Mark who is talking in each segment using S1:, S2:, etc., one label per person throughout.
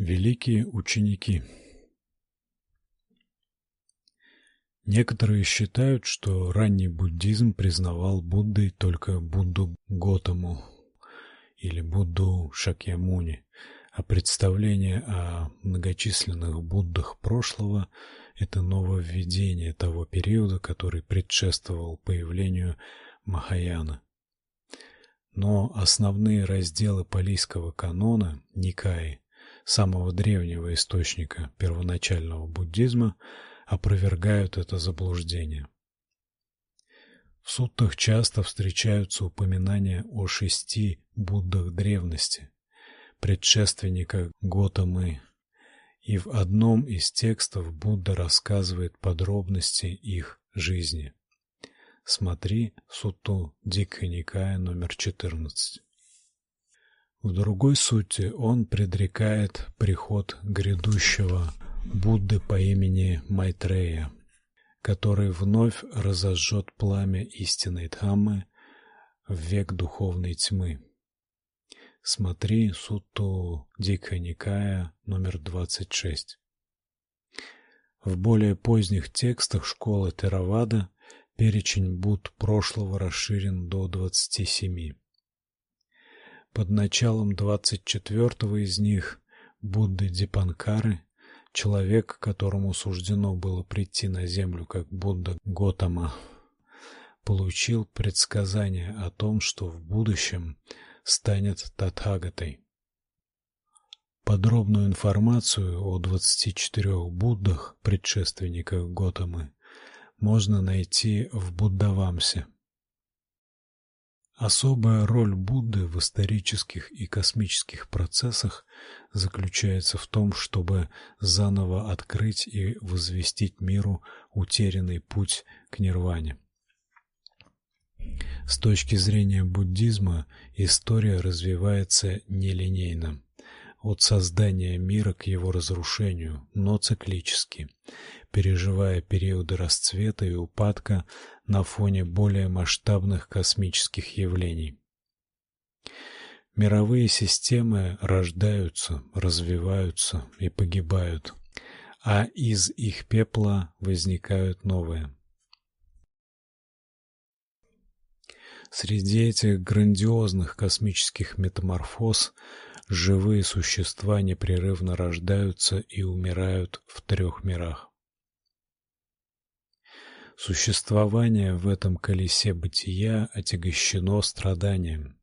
S1: Великие ученики. Некоторые считают, что ранний буддизм признавал Буддой только Будду Готаму или Будду Шакьямуни, а представление о многочисленных Буддах прошлого это нововведение того периода, который предшествовал появлению Махаяны. Но основные разделы палийского канона Никаи, самого древнего источника первоначального буддизма, опровергают это заблуждение. В суттах часто встречаются упоминания о шести Буддах древности, предшественниках Готамы, и в одном из текстов Будда рассказывает подробности их жизни. Смотри Сутту Дикха Никая номер 14. В другой сути он предрекает приход грядущего Будды по имени Майтрея, который вновь разожжет пламя истинной Дхаммы в век духовной тьмы. Смотри Сутту Дикха Никая номер 26. В более поздних текстах школы Теравада перечень Будд прошлого расширен до 27. Под началом 24-го из них Будды Дипанкары, человек, которому суждено было прийти на землю как Будда Готама, получил предсказание о том, что в будущем станет Татхагатой. Подробную информацию о 24 Буддах, предшественниках Готамы, можно найти в Буддавамсе. Особая роль Будды в исторических и космических процессах заключается в том, чтобы заново открыть и возвестить миру утерянный путь к нирване. С точки зрения буддизма история развивается нелинейно, от создания мира к его разрушению, но циклически, переживая периоды расцвета и упадка на фоне более масштабных космических явлений. Мировые системы рождаются, развиваются и погибают, а из их пепла возникают новые. Среди этих грандиозных космических метаморфоз живые существа непрерывно рождаются и умирают в трех мирах. Существование в этом колесе бытия отягощено страданием.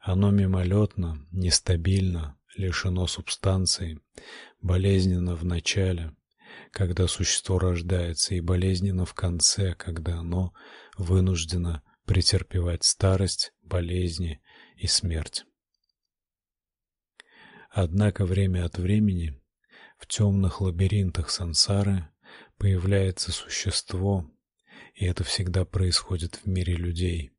S1: Оно мимолетно, нестабильно, лишено субстанции, болезненно в начале, когда существо рождается, и болезненно в конце, когда оно вынуждено претерпевать старость, болезни и смерть. Однако время от времени в темных лабиринтах сансары появляется существо, и это всегда происходит в мире людей,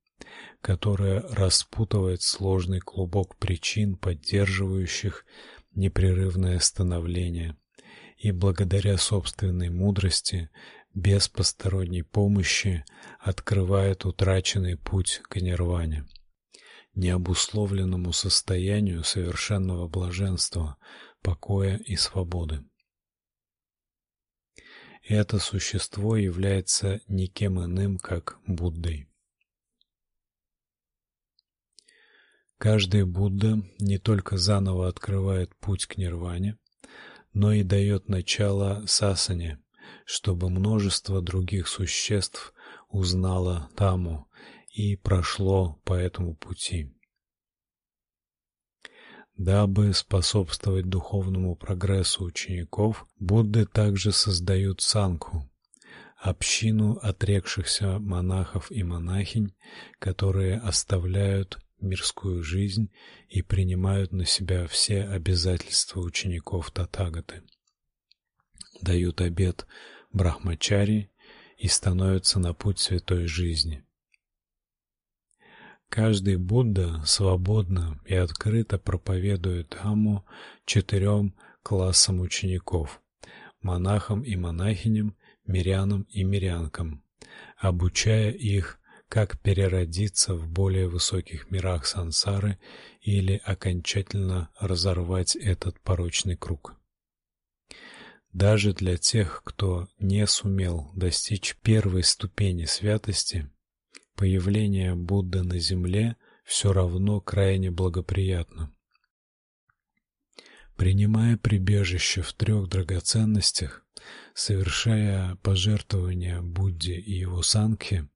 S1: которое распутывает сложный клубок причин, поддерживающих непрерывное становление, и благодаря собственной мудрости без посторонней помощи открывает утраченный путь к нирване, необусловленному состоянию совершенного блаженства, покоя и свободы. Это существо является никем иным, как Буддой. Каждый Будда не только заново открывает путь к нирване, но и дает начало сасане, чтобы множество других существ узнало Таму и прошло по этому пути. Дабы способствовать духовному прогрессу учеников, Будды также создают санку общину отрекшихся монахов и монахинь, которые оставляют мирскую жизнь и принимают на себя все обязательства учеников Татагаты. Дают обет брахмачари и становятся на путь святой жизни. Каждый Будда свободно и открыто проповедует Дхамму четырем классам учеников: монахам и монахиням, мирянам и мирянкам, обучая их как переродиться в более высоких мирах сансары или окончательно разорвать этот порочный круг. Даже для тех, кто не сумел достичь первой ступени святости, появление Будды на земле все равно крайне благоприятно. Принимая прибежище в трех драгоценностях, совершая пожертвования Будде и его сангхе,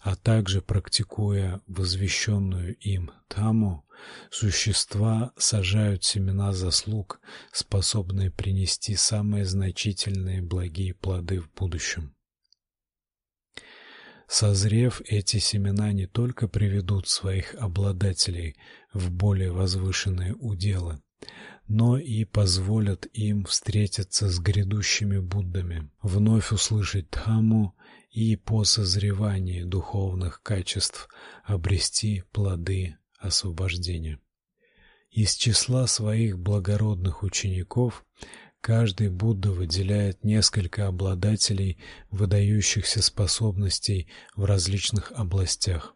S1: а также практикуя возвещенную им Таму, существа сажают семена заслуг, способные принести самые значительные благие плоды в будущем. Созрев, эти семена не только приведут своих обладателей в более возвышенные уделы, но и позволят им встретиться с грядущими Буддами, вновь услышать Дхамму и по созревании духовных качеств обрести плоды освобождения. Из числа своих благородных учеников каждый Будда выделяет несколько обладателей выдающихся способностей в различных областях.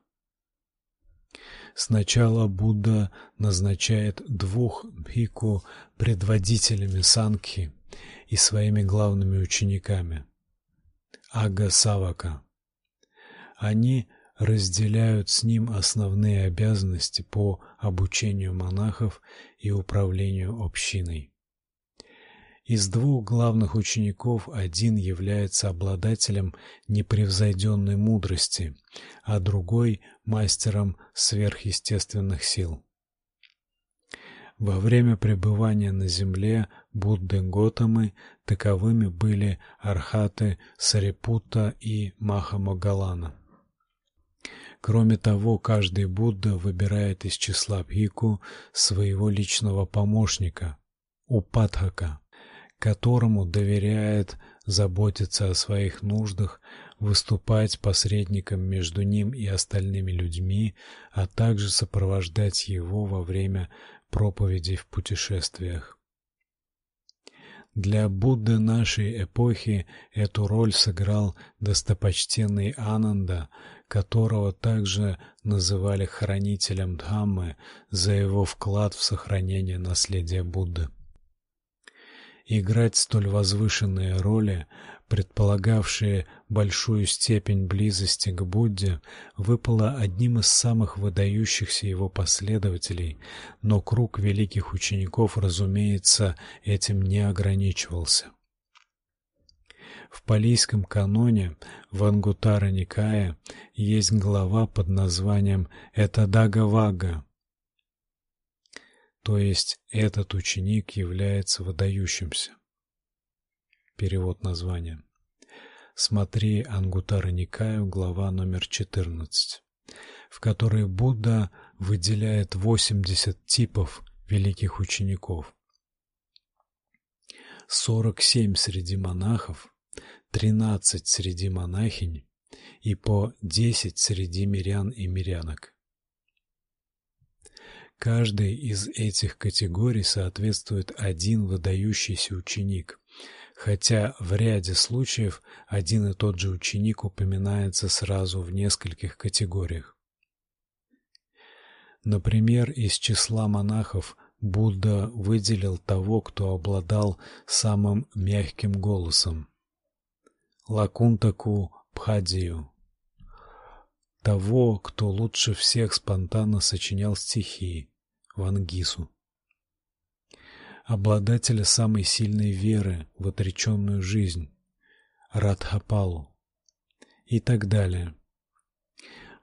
S1: Сначала Будда назначает двух бхикку предводителями сангхи и своими главными учениками. Ага Савака. Они разделяют с ним основные обязанности по обучению монахов и управлению общиной. Из двух главных учеников один является обладателем непревзойденной мудрости, а другой мастером сверхъестественных сил. Во время пребывания на земле Будды Готамы таковыми были архаты Сарипутта и Махамогалана. Кроме того, каждый Будда выбирает из числа бхикку своего личного помощника Упадхака которому доверяет заботиться о своих нуждах, выступать посредником между ним и остальными людьми, а также сопровождать его во время проповедей в путешествиях. Для Будды нашей эпохи эту роль сыграл достопочтенный Ананда, которого также называли хранителем Дхаммы за его вклад в сохранение наследия Будды. Играть столь возвышенные роли, предполагавшие большую степень близости к Будде, выпало одним из самых выдающихся его последователей, но круг великих учеников, разумеется, этим не ограничивался. В палийском каноне в Ангутара Никае есть глава под названием Этадагавага, то есть этот ученик является выдающимся. Перевод названия. Смотри Ангутара Никаю, глава номер 14, в которой Будда выделяет 80 типов великих учеников. 47 среди монахов, 13 среди монахинь и по 10 среди мирян и мирянок. Каждой из этих категорий соответствует один выдающийся ученик, хотя в ряде случаев один и тот же ученик упоминается сразу в нескольких категориях. Например, из числа монахов Будда выделил того, кто обладал самым мягким голосом. Лакунтаку Пхадию того, кто лучше всех спонтанно сочинял стихи, Вангису. Обладателя самой сильной веры в отреченную жизнь, Радхапалу и так далее.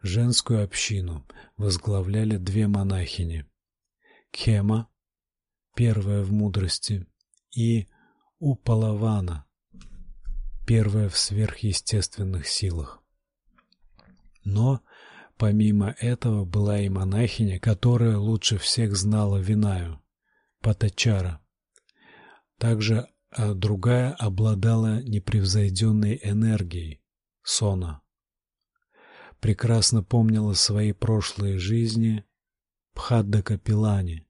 S1: Женскую общину возглавляли две монахини: Кема, первая в мудрости, и Упалавана, первая в сверхъестественных силах. Но помимо этого была и монахиня, которая лучше всех знала Винаю, Патачара. Также а другая обладала непревзойденной энергией, Сона. Прекрасно помнила свои прошлые жизни, Пхаддака Пилани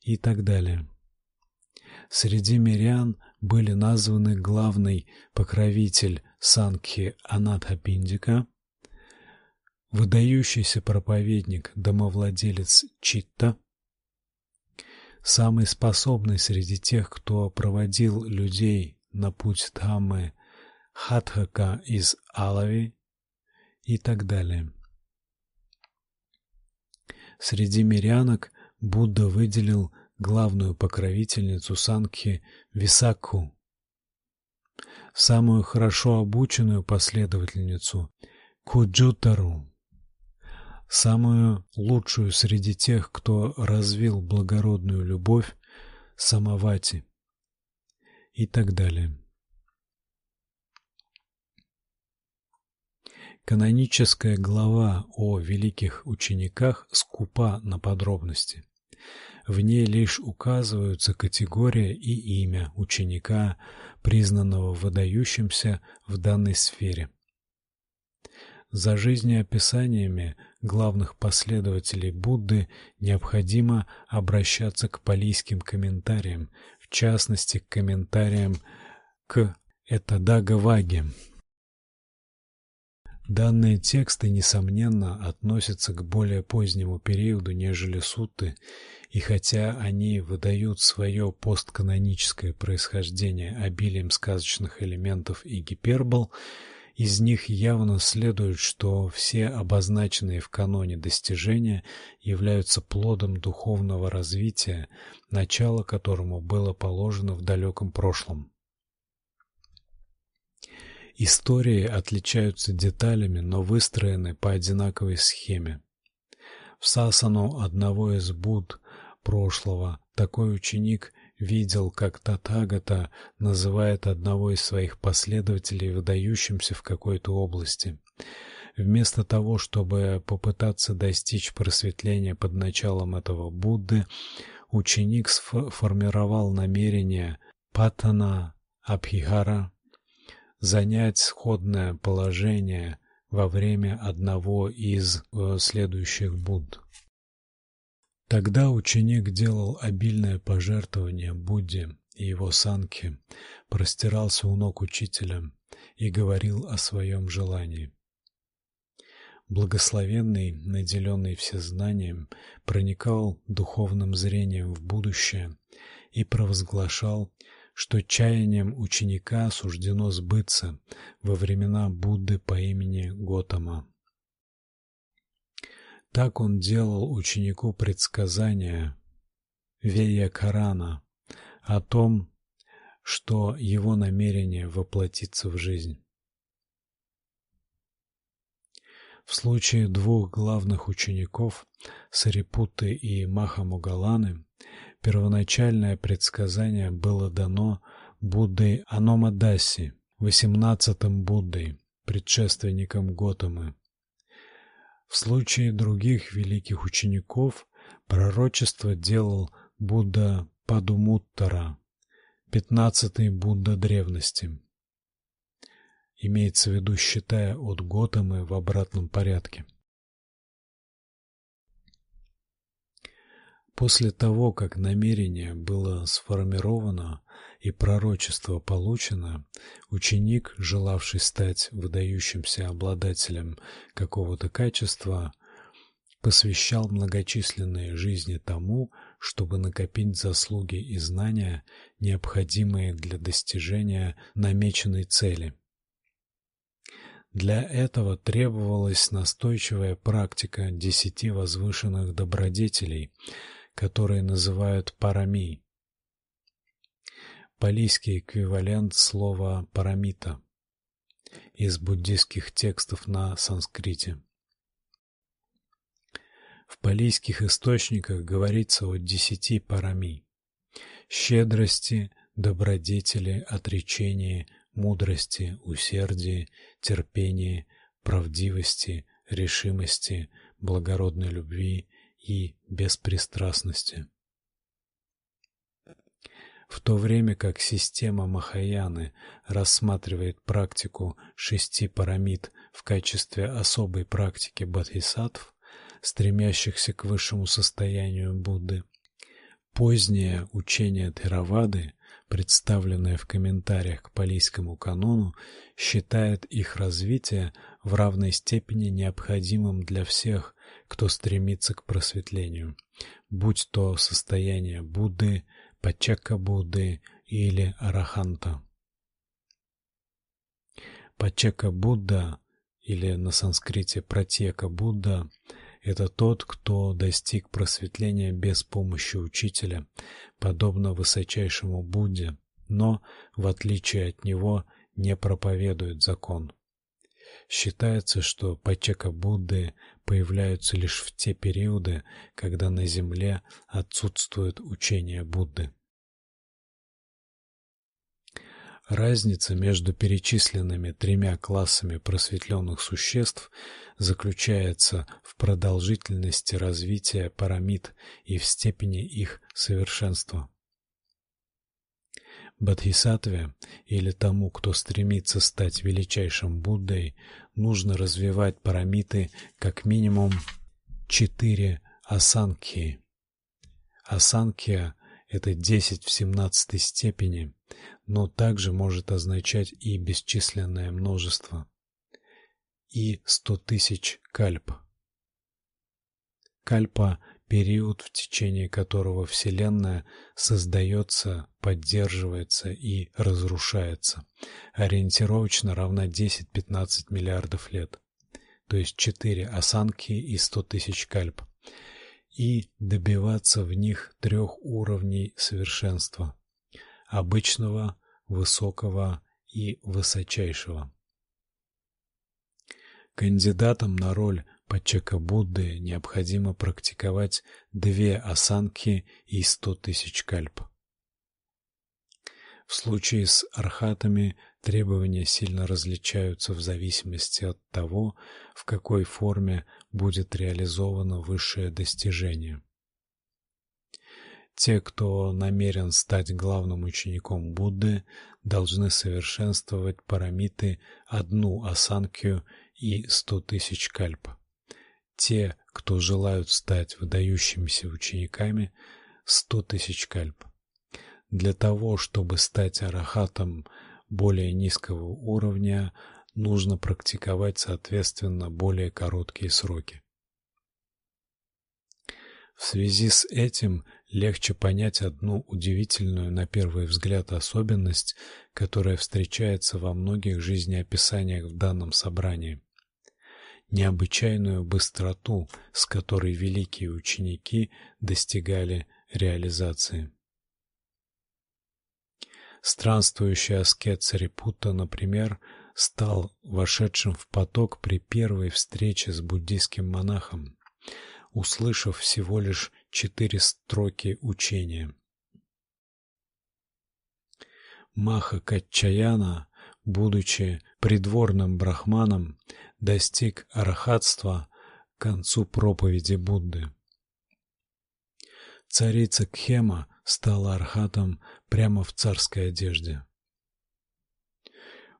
S1: и так далее. Среди мирян были названы главный покровитель Сангхи Анатхапиндика, выдающийся проповедник, домовладелец Читта, самый способный среди тех, кто проводил людей на путь Дхаммы, Хатхака из Алави и так далее. Среди мирянок Будда выделил главную покровительницу Сангхи Висакху, самую хорошо обученную последовательницу Куджутару, самую лучшую среди тех, кто развил благородную любовь Самавати и так далее. Каноническая глава о великих учениках скупа на подробности. В ней лишь указываются категория и имя ученика, признанного выдающимся в данной сфере. За жизнеописаниями главных последователей Будды необходимо обращаться к палийским комментариям, в частности к комментариям к Этадагаваге. Данные тексты несомненно относятся к более позднему периоду, нежели сутты, и хотя они выдают свое постканоническое происхождение обилием сказочных элементов и гипербол, из них явно следует, что все обозначенные в каноне достижения являются плодом духовного развития, начало которому было положено в далеком прошлом. Истории отличаются деталями, но выстроены по одинаковой схеме. В сасану одного из Будд прошлого такой ученик видел, как Татагата называет одного из своих последователей выдающимся в какой-то области. Вместо того, чтобы попытаться достичь просветления под началом этого Будды, ученик сформировал намерение патана абхигара занять сходное положение во время одного из э, следующих Будд. Тогда ученик делал обильное пожертвование Будде и его санке, простирался у ног учителя и говорил о своем желании. Благословенный, наделенный всезнанием, проникал духовным зрением в будущее и провозглашал что чаянием ученика суждено сбыться во времена Будды по имени Готама. Так он делал ученику предсказания Вея Карана о том, что его намерение воплотится в жизнь. В случае двух главных учеников Сарипутты и Махамугаланы Первоначальное предсказание было дано Буддой Аномадаси, восемнадцатым Буддой, предшественником Готамы. В случае других великих учеников пророчество делал Будда Падумуттара, пятнадцатый Будда древности. Имеется в виду считая от Готамы в обратном порядке. После того, как намерение было сформировано и пророчество получено, ученик, желавший стать выдающимся обладателем какого-то качества, посвящал многочисленные жизни тому, чтобы накопить заслуги и знания, необходимые для достижения намеченной цели. Для этого требовалась настойчивая практика десяти возвышенных добродетелей – которые называют парами. Палийский эквивалент слова парамита из буддийских текстов на санскрите. В палийских источниках говорится о десяти парами: щедрости, добродетели, отречении, мудрости, усердии, терпении, правдивости, решимости, благородной любви, и беспристрастности. В то время как система Махаяны рассматривает практику шести парамид в качестве особой практики бодхисаттв, стремящихся к высшему состоянию Будды, позднее учение Theravada, представленное в комментариях к палийскому канону, считает их развитие в равной степени необходимым для всех, кто стремится к просветлению, будь то состояние Будды, Пачака Будды или Араханта. Пачака Будда или на санскрите Пратьека Будда это тот, кто достиг просветления без помощи учителя, подобно высочайшему Будде, но в отличие от него не проповедует закон. Считается, что пачека Будды появляются лишь в те периоды, когда на земле отсутствует учение Будды. Разница между перечисленными тремя классами просветленных существ заключается в продолжительности развития парамид и в степени их совершенства. Бодхисаттве или тому, кто стремится стать величайшим Буддой, нужно развивать парамиты как минимум четыре асанкхи. Асанкхия это 10 в семнадцатой степени, но также может означать и бесчисленное множество. И сто тысяч кальп. Кальпа период, в течение которого Вселенная создается, поддерживается и разрушается, ориентировочно равна 10-15 миллиардов лет, то есть 4 осанки и 100 тысяч кальп. И добиваться в них трех уровней совершенства: обычного, высокого и высочайшего. Кандидатам на роль Пачака Будды необходимо практиковать две осанки и сто тысяч кальп. В случае с архатами требования сильно различаются в зависимости от того, в какой форме будет реализовано высшее достижение. Те, кто намерен стать главным учеником Будды, должны совершенствовать парамиты одну асанкью и сто тысяч кальп. Те, кто желают стать выдающимися учениками, сто тысяч кальп. Для того, чтобы стать арахатом более низкого уровня, нужно практиковать соответственно более короткие сроки. В связи с этим легче понять одну удивительную на первый взгляд особенность, которая встречается во многих жизнеописаниях в данном собрании. Необычайную быстроту, с которой великие ученики достигали реализации. Странствующий аскет Сарипутта, например, стал вошедшим в поток при первой встрече с буддийским монахом, услышав всего лишь четыре строки учения. Маха Качаяна, будучи придворным брахманом, достиг арахатства к концу проповеди Будды. Царица Кхема стала архатом прямо в царской одежде.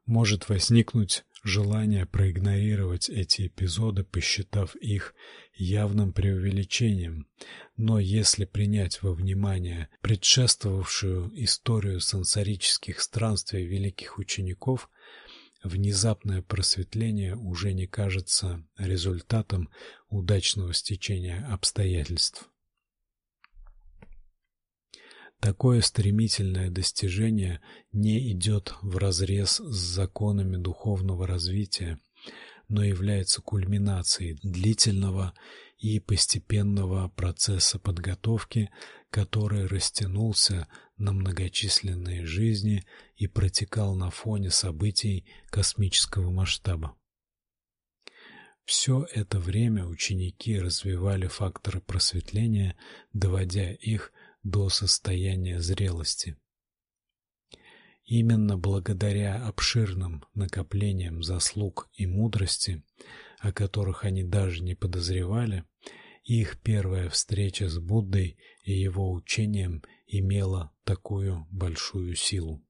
S1: Может возникнуть желание проигнорировать эти эпизоды, посчитав их явным преувеличением, но если принять во внимание предшествовавшую историю сансарических странствий великих учеников, внезапное просветление уже не кажется результатом удачного стечения обстоятельств. Такое стремительное достижение не идет вразрез с законами духовного развития, но является кульминацией длительного и постепенного процесса подготовки, который растянулся на многочисленные жизни и протекал на фоне событий космического масштаба. Все это время ученики развивали факторы просветления, доводя их до состояния зрелости. Именно благодаря обширным накоплениям заслуг и мудрости, о которых они даже не подозревали, их первая встреча с Буддой и его учением имела такую большую силу.